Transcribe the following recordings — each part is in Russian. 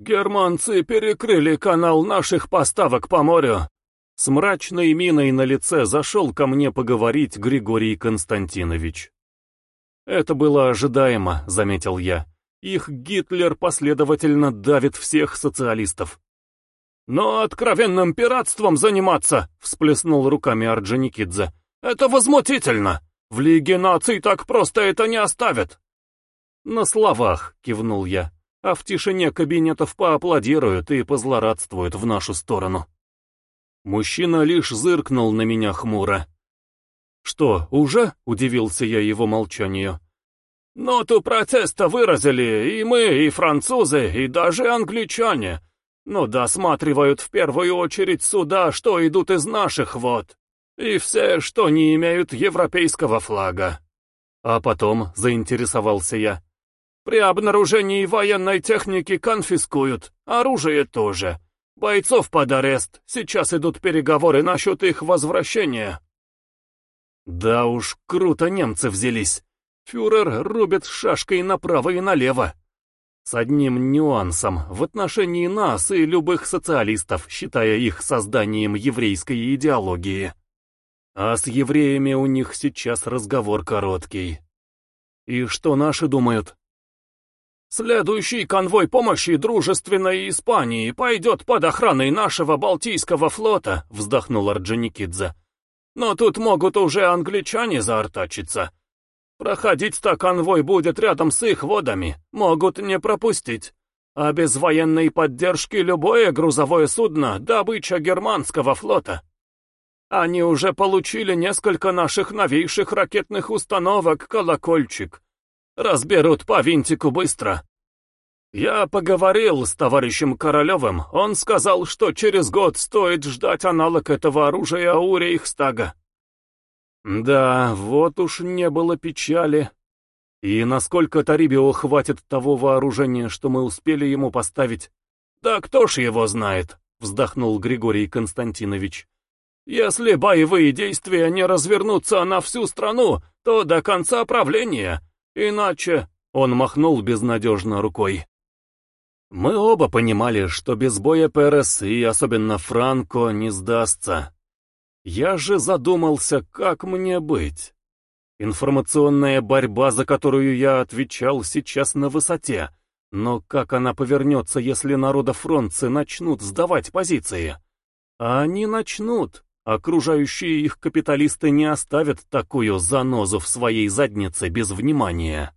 Германцы перекрыли канал наших поставок по морю. С мрачной миной на лице зашел ко мне поговорить Григорий Константинович. «Это было ожидаемо», — заметил я. «Их Гитлер последовательно давит всех социалистов». «Но откровенным пиратством заниматься», — всплеснул руками Орджоникидзе. «Это возмутительно! В Лиге наций так просто это не оставят!» «На словах», — кивнул я а в тишине кабинетов поаплодируют и позлорадствуют в нашу сторону. Мужчина лишь зыркнул на меня хмуро. «Что, уже?» — удивился я его молчанию. «Ноту протеста выразили и мы, и французы, и даже англичане, но досматривают в первую очередь суда, что идут из наших вод, и все, что не имеют европейского флага». А потом заинтересовался я. При обнаружении военной техники конфискуют, оружие тоже. Бойцов под арест, сейчас идут переговоры насчет их возвращения. Да уж, круто немцы взялись. Фюрер рубит шашкой направо и налево. С одним нюансом в отношении нас и любых социалистов, считая их созданием еврейской идеологии. А с евреями у них сейчас разговор короткий. И что наши думают? Следующий конвой помощи дружественной Испании пойдет под охраной нашего Балтийского флота, вздохнул Орджоникидзе. Но тут могут уже англичане заортачиться. Проходить-то конвой будет рядом с их водами, могут не пропустить. А без военной поддержки любое грузовое судно — добыча германского флота. Они уже получили несколько наших новейших ракетных установок «Колокольчик», Разберут по винтику быстро. Я поговорил с товарищем Королевым, он сказал, что через год стоит ждать аналог этого оружия у Рейхстага. Да, вот уж не было печали. И насколько Тарибио хватит того вооружения, что мы успели ему поставить? Да кто ж его знает, вздохнул Григорий Константинович. Если боевые действия не развернутся на всю страну, то до конца правления Иначе...» — он махнул безнадежно рукой. Мы оба понимали, что без боя ПРС и особенно Франко не сдастся. Я же задумался, как мне быть. Информационная борьба, за которую я отвечал, сейчас на высоте. Но как она повернется, если народофронтцы начнут сдавать позиции? А они начнут. Окружающие их капиталисты не оставят такую занозу в своей заднице без внимания.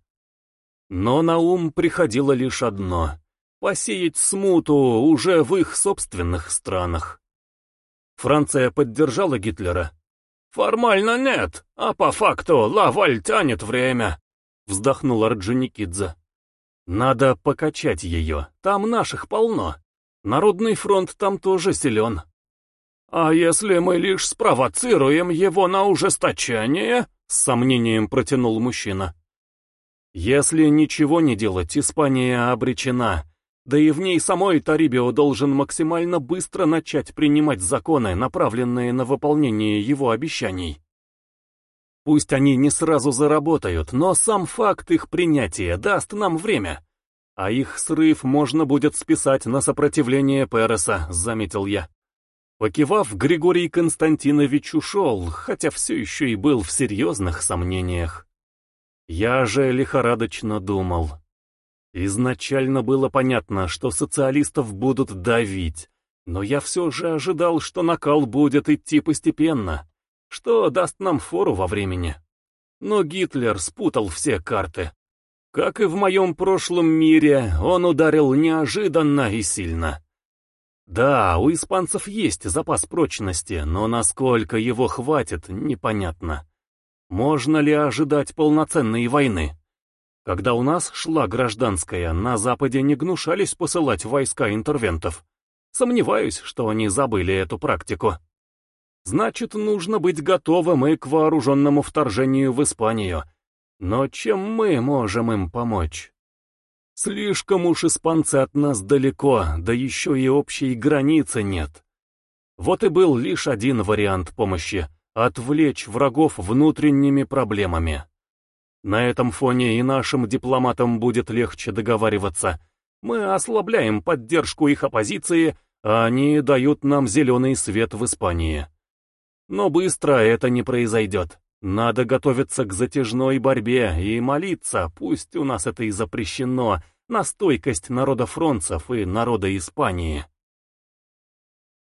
Но на ум приходило лишь одно — посеять смуту уже в их собственных странах. Франция поддержала Гитлера? «Формально нет, а по факту Лаваль тянет время», — вздохнул Орджоникидзе. «Надо покачать ее, там наших полно. Народный фронт там тоже силен». «А если мы лишь спровоцируем его на ужесточение?» — с сомнением протянул мужчина. «Если ничего не делать, Испания обречена, да и в ней самой Тарибио должен максимально быстро начать принимать законы, направленные на выполнение его обещаний. Пусть они не сразу заработают, но сам факт их принятия даст нам время, а их срыв можно будет списать на сопротивление Переса», — заметил я. Покивав, Григорий Константинович ушел, хотя все еще и был в серьезных сомнениях. Я же лихорадочно думал. Изначально было понятно, что социалистов будут давить, но я все же ожидал, что накал будет идти постепенно, что даст нам фору во времени. Но Гитлер спутал все карты. Как и в моем прошлом мире, он ударил неожиданно и сильно. Да, у испанцев есть запас прочности, но насколько его хватит, непонятно. Можно ли ожидать полноценной войны? Когда у нас шла гражданская, на Западе не гнушались посылать войска интервентов. Сомневаюсь, что они забыли эту практику. Значит, нужно быть готовым и к вооруженному вторжению в Испанию. Но чем мы можем им помочь? Слишком уж испанцы от нас далеко, да еще и общей границы нет. Вот и был лишь один вариант помощи — отвлечь врагов внутренними проблемами. На этом фоне и нашим дипломатам будет легче договариваться. Мы ослабляем поддержку их оппозиции, а они дают нам зеленый свет в Испании. Но быстро это не произойдет. Надо готовиться к затяжной борьбе и молиться, пусть у нас это и запрещено, на стойкость народа фронцев и народа Испании.